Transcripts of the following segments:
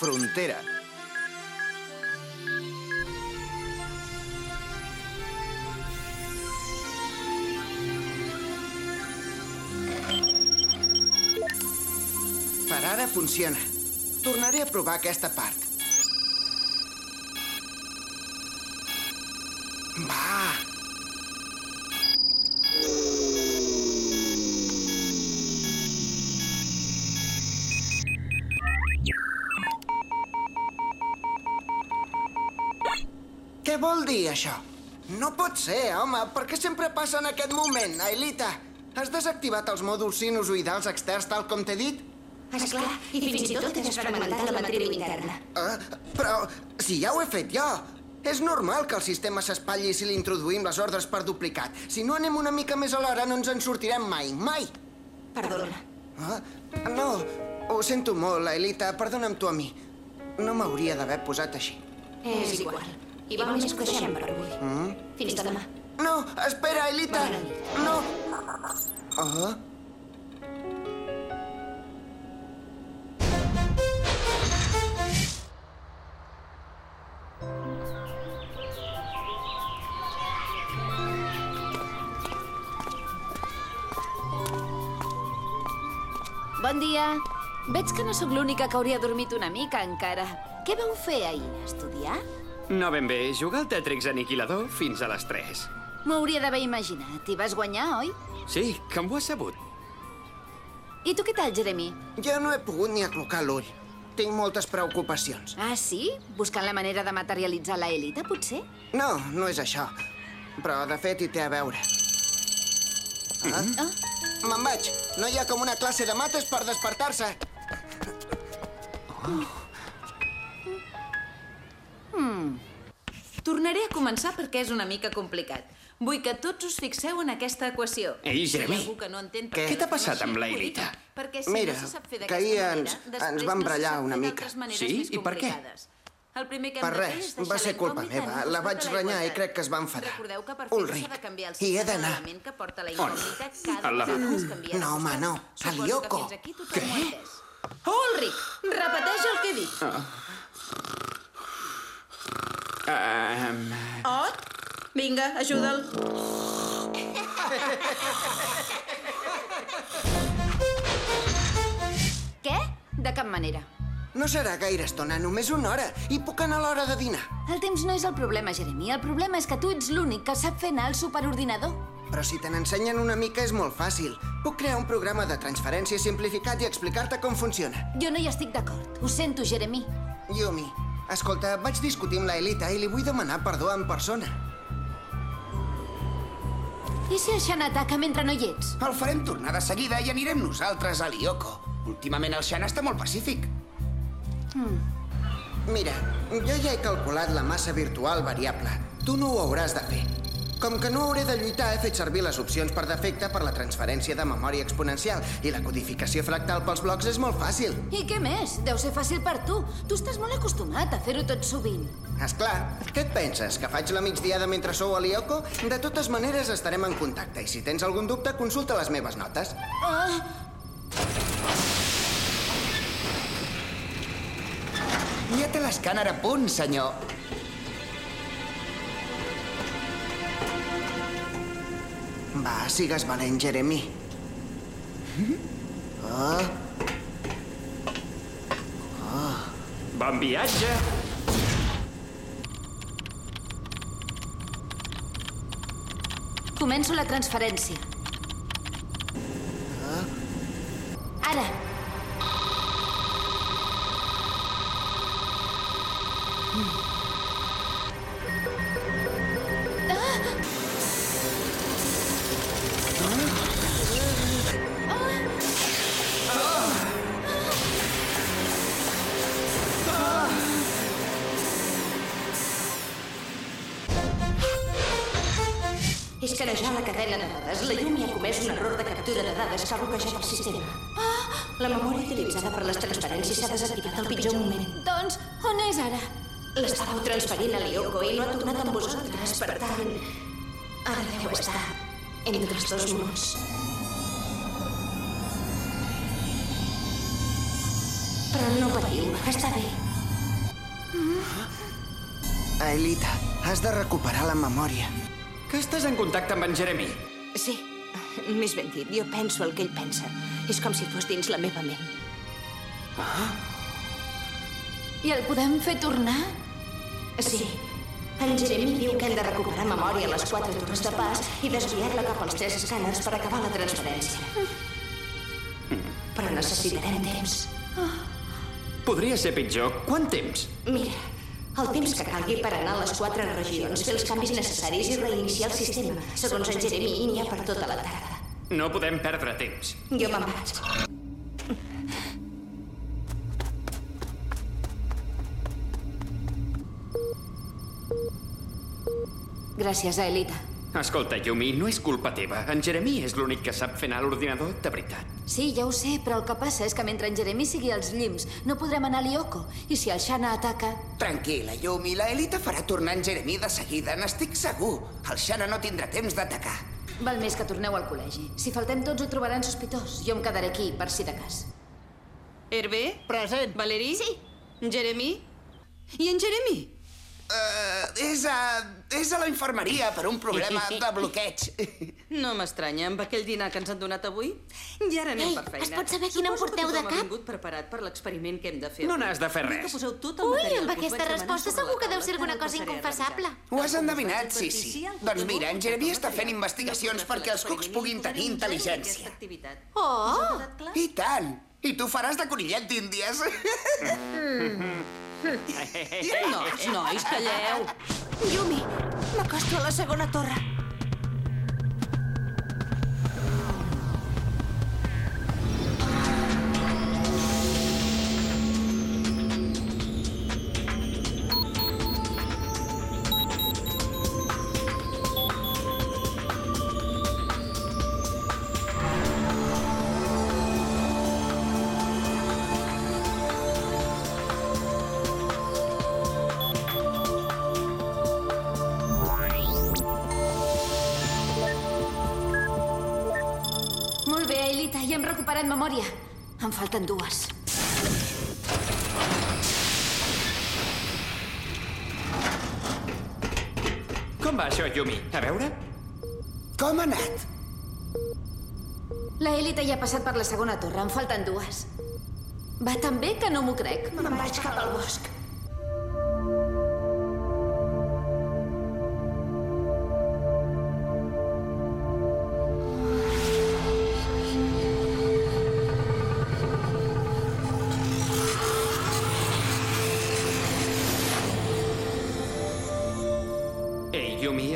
Frontera. Per ara funciona. Tornaré a provar aquesta part. Pot ser, home. Per què sempre passa en aquest moment, Aelita? Has desactivat els mòduls sinusoidals externs tal com t'he dit? Esclar, i fins i tot has experimentat la matriu interna. Uh, però si ja ho he fet jo. És normal que el sistema s'espatlli si li introduïm les ordres per duplicat. Si no anem una mica més a l'hora no ens en sortirem mai, mai. Perdona. Ah, no, ho sento molt, Aelita. Perdona'm tu a mi. No m'hauria d'haver posat així. És igual. I val més que deixem per avui. Mm? Fins demà. No, espera, nit. No. Ah. Bon dia. Veig que no sóc l'única que hauria dormit una mica encara. Què vau fer ahir? Estudiar? No ben bé, jugar al Tetrix aniquilador fins a les 3. M'ho hauria d'haver imaginat. I vas guanyar, oi? Sí, que m'ho has sabut. I tu què tal, Jeremy? Jo no he pogut ni aclocar l'ull. Tinc moltes preocupacions. Ah, sí? Buscant la manera de materialitzar la élita, potser? No, no és això. Però, de fet, hi té a veure. Ah? Ah. Me'n vaig. No hi ha com una classe de mates per despertar-se. Tornaré a començar perquè és una mica complicat. Vull que tots us fixeu en aquesta equació. Ei, Si hi Jeremy. algú que no entén Què? Què t'ha passat amb la? Perquè si Mira, no se sap fer que ahir manera, ens- després ens no vam sap fer una mica. Sí? I per què? El primer que Per res, va ser culpa meva. La vaig renyar i crec que es va enfadar. Ulrich. s'ha de canviar el I he d'anar. cada A la- No, home, no. Ho ha entès. Ulrich, repeteix el que he dit. Um, Ot, vinga, ajuda'l. Què? De cap manera. No serà gaire estona, només una hora. I puc anar a l'hora de dinar. El temps no és el problema, Jeremy. El problema és que tu ets l'únic que sap fer anar al superordinador. Però si te n'ensenyen una mica és molt fàcil. Puc crear un programa de transferència simplificat i explicar-te com funciona. Jo no hi estic d'acord. Ho sento, Jeremy. Yumi, escolta, vaig discutir amb la Elita i li vull demanar perdó en persona. I si el Xan ataca mentre no hi ets? El farem tornar de seguida i anirem nosaltres a l'Ioko. Últimament el Xan està molt pacífic. Mira, jo ja he calculat la massa virtual variable. Tu no ho hauràs de fer. Com que no hauré de lluitar, he fet servir les opcions per defecte per la transferència de memòria exponencial i la codificació fractal pels blocs és molt fàcil. I què més? Deu ser fàcil per tu. Tu estàs molt acostumat a fer-ho tot sovint. És clar, què et penses, que faig la migdiada mentre sou a l'Ioko? De totes maneres estarem en contacte i si tens algun dubte, consulta les meves notes. Ah, Ja té l'escàner a punt, senyor. Va, sigues valent, Jeremy. bon viatge! començo la transferència. Cadena de dades, la llum hi ha comès un error de captura de dades que ha bloquejat el sistema. Ah! La memòria utilitzada per les transferències s'ha desactivat al pitjor moment. Doncs, on és ara? L'estàveu transferint a l'Ioko i no ha tornat amb vosaltres, per tant... Ara deu estar entre els dos mons. Però no patiu, està bé. Aelita, has de recuperar la memòria. Que estàs en contacte amb en Jeremy? Sí, més ben dit, jo penso el que ell pensa. És com si fos dins la meva ment. I el podem fer tornar? Sí. En Jeremy diu que hem de recuperar memòria a les quatre torres de pas i desviar-la cap als tres escàners per acabar la transferència. Però necessitarem temps. Podria ser pitjor. Quant temps? Mira, el temps que calgui per anar a les quatre regions, fer els canvis necessaris i reiniciar el sistema. Segons en Jeremy, n'hi ha per tota la tarda. No podem perdre temps. Jo me'n vaig. Gràcies, Aelita. Escolta, Yumi, no és culpa teva. En Jeremy és l'únic que sap fer anar l'ordinador de veritat. Sí, ja ho sé, però el que passa és que mentre en Jeremy sigui als llims, no podrem anar a l'Ioko. I si el Shana ataca... Tranquil·la, Yumi, la Elita farà tornar en Jeremy de seguida, n'estic segur. El Shana no tindrà temps d'atacar. Val més que torneu al col·legi. Si faltem tots ho trobaran sospitós. Jo em quedaré aquí, per si de cas. Hervé? Present. Valeri? Sí. Jeremy? I en Jeremy? Uh, és, a, és a la infermeria per un problema de bloqueig. No m'estranya, amb aquell dinar que ens han donat avui. I ara anem Ei, per feina. es pot saber quin em Suposo porteu de cap? vingut preparat per l'experiment que hem de fer. No n'has de fer Vull res. Que poseu tot el Ui, material amb aquesta resposta segur que deu ser alguna cosa inconfessable. Ho has endevinat, sí, sí. Doncs mira, en Jeremy està fent investigacions perquè els cucs puguin tenir intel·ligència. Oh! I tant! I tu faràs de conillet d'índies. Nois, nois, calleu. Yumi, m'acosto a la segona torre. Recuperat memòria. En falten dues. Com va això, Yumi? A veure? Com ha anat? La Elita ja ha passat per la segona torre, en falten dues. Va tan bé que no m'ho crec. Me'n vaig cap al bosc.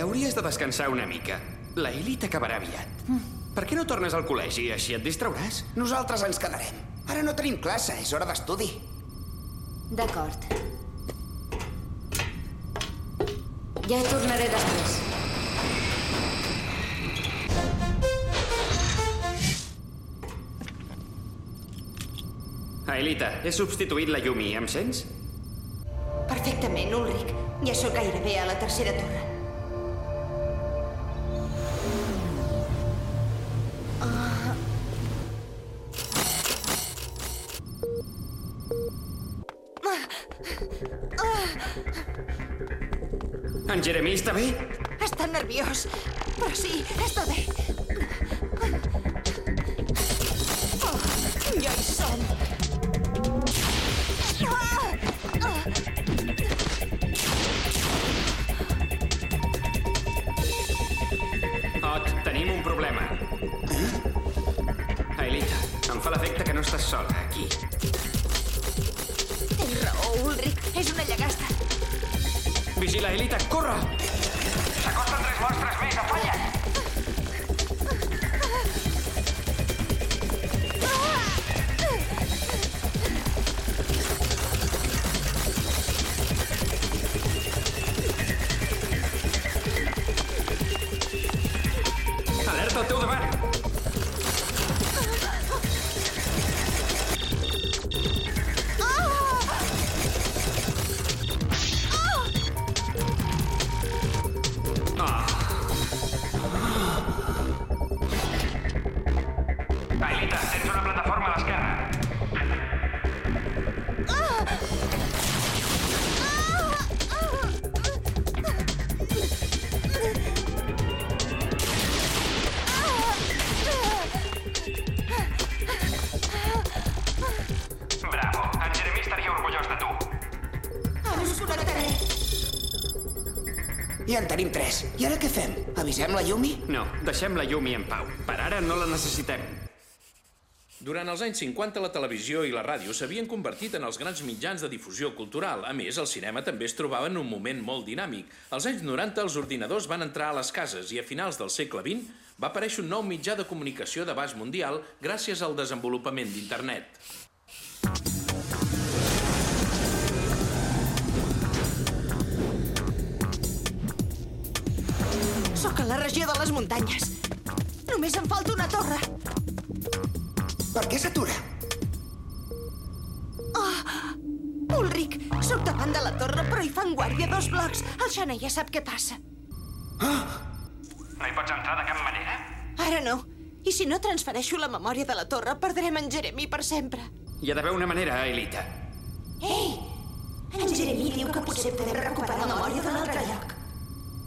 Hauries de descansar una mica. La Elite acabarà aviat. Per què no tornes al col·legi? Així et distrauràs. Nosaltres ens quedarem. Ara no tenim classe, és hora d'estudi. D'acord. Ja tornaré després. Aelita, he substituït la Yumi, em sents? Perfectament, Ulrich. Ja sóc gairebé a la tercera torre. En Jeremy està bé? Està nerviós, però sí, està bé. Oh. Vigila, Aelita, corre! S'acosten tres monstres més, afanya't! I en tenim tres. I ara què fem? Avisem la Yumi? No, deixem la Yumi en pau. Per ara no la necessitem. Durant els anys 50, la televisió i la ràdio s'havien convertit en els grans mitjans de difusió cultural. A més, el cinema també es trobava en un moment molt dinàmic. Als anys 90, els ordinadors van entrar a les cases i a finals del segle XX va aparèixer un nou mitjà de comunicació d'abast mundial gràcies al desenvolupament d'internet. Sóc a la regió de les muntanyes. Només em falta una torre. Per què s'atura? Ulric, sóc davant de la torre, però hi fan guàrdia dos blocs. El Xana ja sap què passa. No hi pots entrar de cap manera? Ara no. I si no transfereixo la memòria de la torre, perdrem en Jeremy per sempre. Hi ha d'haver una manera, Elita. Ei! En Jeremy diu que potser podem recuperar la memòria d'un altre lloc.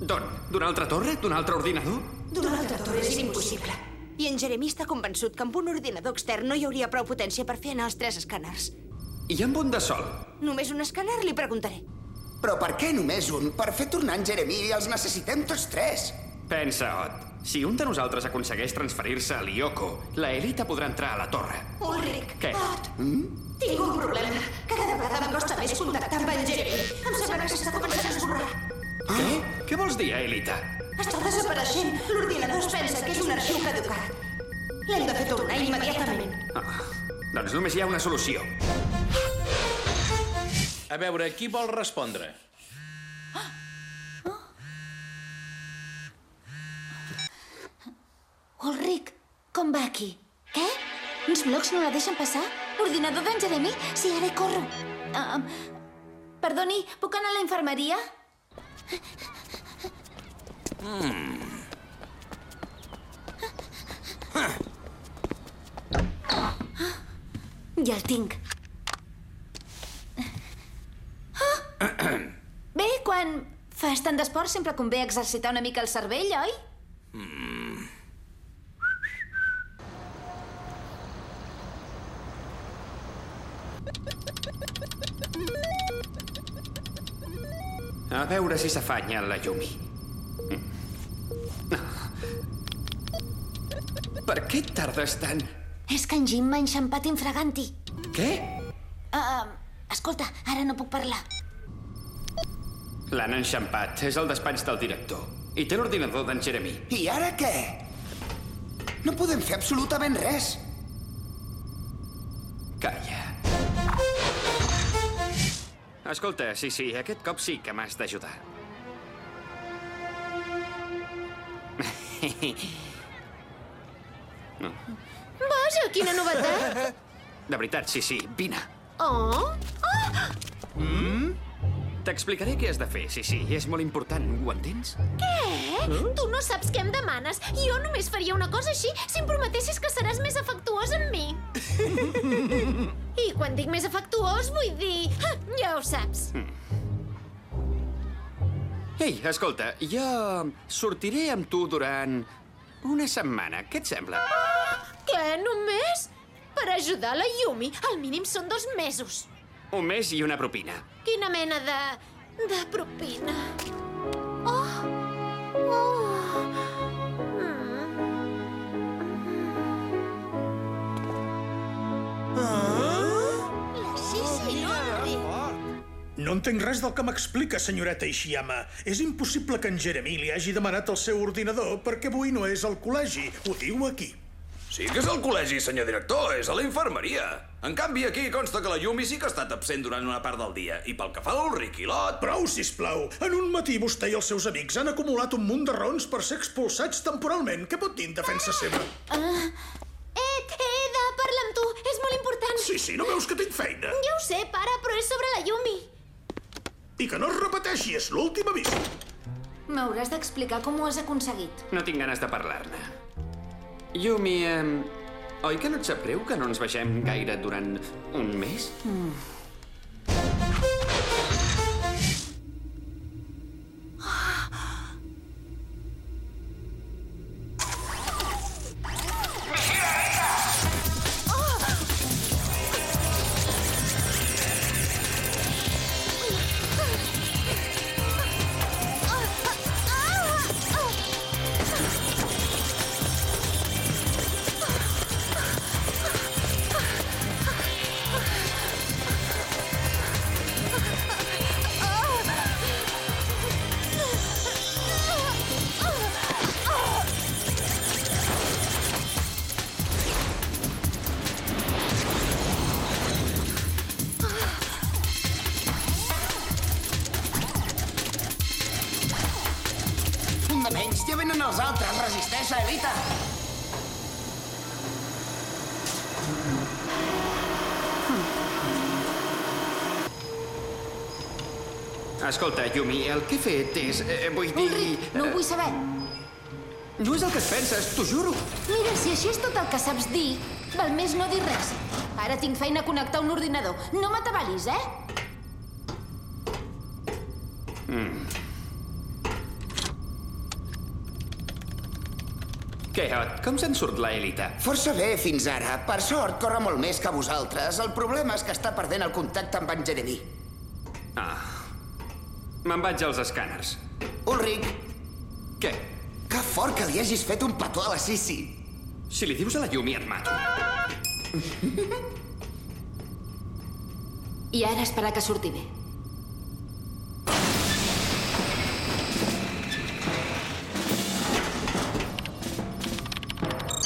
D'on? D'una altra torre? D'un altre ordinador? D'una altra torre és impossible. I en Jeremy està convençut que amb un ordinador extern no hi hauria prou potència per fer anar els tres escàners. I amb un de sol? Només un escàner li preguntaré. Però per què només un? Per fer tornar en Jeremy els necessitem tots tres. Pensa, Ot. Si un de nosaltres aconsegueix transferir-se a Lyoko, la Elita podrà entrar a la torre. Ulric, Què? Ot, tinc un problema. Cada vegada em costa més contactar amb en Jeremy. Em sembla que s'està començant a esborrar. Què? Què vols dir, Elita? Està desapareixent. L'ordinador es pensa que és un arxiu caducat. L'hem de fer tornar immediatament. Ah, doncs només hi ha una solució. A veure, qui vol respondre? Ulric, com va aquí? Què? Uns blocs no la deixen passar? Ordinador d'en Jeremy? Sí, ara hi corro. Uh, perdoni, puc anar a la infermeria? Ja el tinc. Bé, quan fas tant d'esport sempre convé exercitar una mica el cervell, oi? A veure si s'afanya la Yumi. Per què tardes tant? És que en Jim m'ha enxampat infraganti. Què? Uh, escolta, ara no puc parlar. L'han enxampat. És el despatx del director. I té l'ordinador d'en Jeremy. I ara què? No podem fer absolutament res. Calla. Escolta, sí, sí, aquest cop sí que m'has d'ajudar. Vaja, quina novetat! De veritat, sí, sí, vine. Oh! T'explicaré què has de fer, sí, sí, és molt important, ho entens? Eh? Tu no saps què em demanes. Jo només faria una cosa així si em prometessis que seràs més afectuós amb mi. I quan dic més afectuós, vull dir... Ah, Ja ho saps. Ei, escolta, jo sortiré amb tu durant una setmana. Què et sembla? Què, només? Per ajudar la Yumi, al mínim són dos mesos. Un mes i una propina. Quina mena de... de propina. Oh! Oh! Mm. Sí, sí, no, No entenc res del que m'explica, senyoreta Ishiyama. És impossible que en Jeremy li hagi demanat el seu ordinador perquè avui no és al col·legi. Ho diu aquí. Sí que és al col·legi, senyor director, és a la infermeria. En canvi, aquí consta que la Yumi sí que ha estat absent durant una part del dia. I pel que fa a l'Ulric i l'Ot... Prou, sisplau. En un matí vostè i els seus amics han acumulat un munt de raons per ser expulsats temporalment. Què pot dir en defensa seva? Ed, he de parlar amb tu. És molt important. Sí, sí, no veus que tinc feina? Ja ho sé, pare, però és sobre la Yumi. I que no es repeteixi, és l'últim avís. M'hauràs d'explicar com ho has aconseguit. No tinc ganes de parlar-ne. Yumi, eh, oi que no et sap greu que no ens vegem gaire durant un mes? Ja Escolta, Yumi, el que he fet és... Eh, vull dir... Ulrich, no ho vull saber. No és el que et penses, t'ho juro. Mira, si això és tot el que saps dir, val més no dir res. Ara tinc feina a connectar un ordinador. No m'atabalis, eh? Què, Ot, com se'n surt la Elita? Força bé fins ara. Per sort, corre molt més que vosaltres. El problema és que està perdent el contacte amb en Jeremy. Ah. Me'n vaig als escàners. Ulrich, Què? que fort que li hagis fet un petó a la Sissi. Si li dius a la Yumi et mato. I ara esperar que surti bé.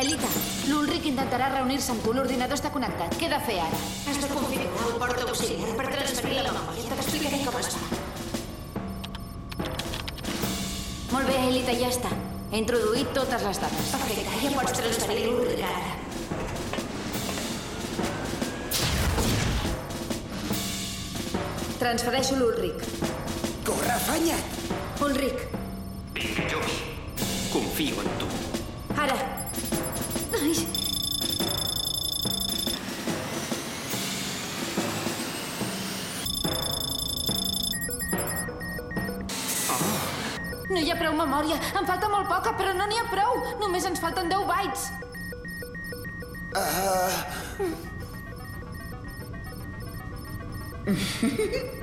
Elita, l'Ulric intentarà reunir-se amb tu. L'ordinador està connectat. Què he de fer ara? Has de configurar el port auxiliar per transferir la memòria. T'explicaré com es fa. Molt bé, Elita, ja està. He introduït totes les dades. Perfecte, ja pots transferir l'Ulric ara. Transfereixo l'Ulric. Corre, afanya't. Ulric, Vinga, Yumi. Confio en tu. ara. Hi ha prou memòria. Em falta molt poca, però no n'hi ha prou. Només ens falten 10 bytes. Transfereixo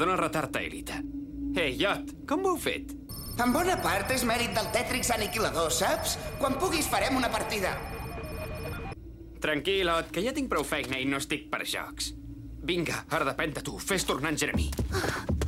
Perdona el retard, Elita. Ei, Iot, com ho heu fet? En bona part és mèrit del Tètrix aniquilador, saps? Quan puguis farem una partida. Tranquil, Ot, que ja tinc prou feina i no estic per jocs. Vinga, ara depèn de tu. Fes tornar en Jeremy. Ja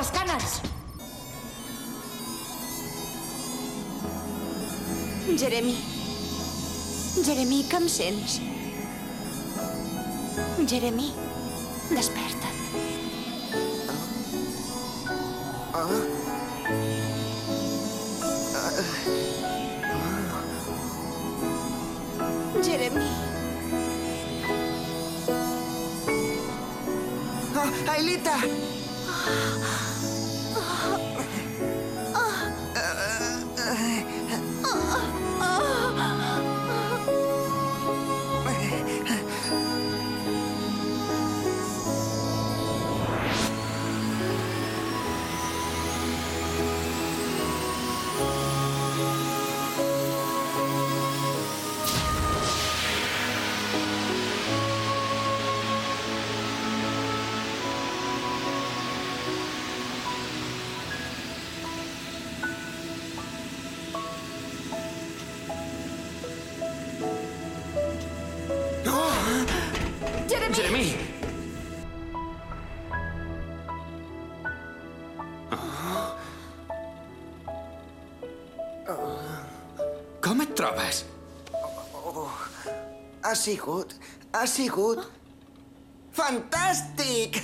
dels escàners. Jeremy. Jeremy, que em sents? Jeremy, desperta't. Jeremy. Ah, Ailita! Jeremy! Trobes? Ha sigut... Ha sigut... Fantàstic!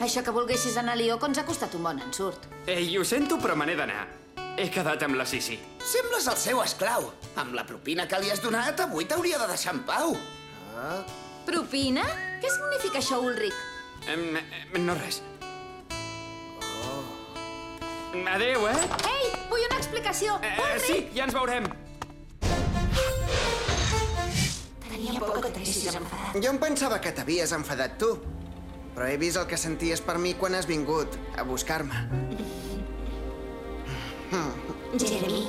Això que volguessis anar a Lió ens ha costat un bon ensurt. Ei, ho sento, però me n'he d'anar. He quedat amb la Sisi. Sembles el seu esclau. Amb la propina que li has donat, avui t'hauria de deixar en pau. Propina? Què significa això, Ulrich? Em, em, no res. Adéu, eh? Ei, vull una explicació! eh? Ulrich! Sí, ja ens veurem. Tenia por que t'haguessis enfadat. Jo em pensava que t'havies enfadat tu. Però he vist el que senties per mi quan has vingut a buscar-me. Jeremy,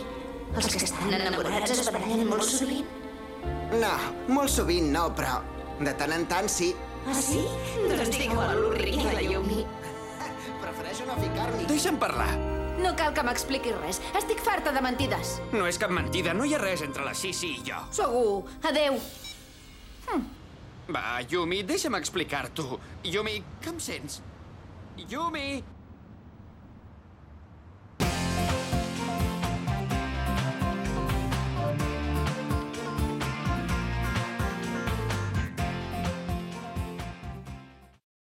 els que estan enamorats es barallen molt sovint. No, molt sovint no, però de tant en tant sí. Ah, sí? Doncs dic a l'Ulrich i a la Yumi. Deixa'm parlar. No cal que m'expliquis res. Estic farta de mentides. No és cap mentida, no hi ha res entre la Sisi i jo. Segur. Adeu. Va, Yumi, deixa'm explicar-t'ho. Yumi, que em sents? Yumi!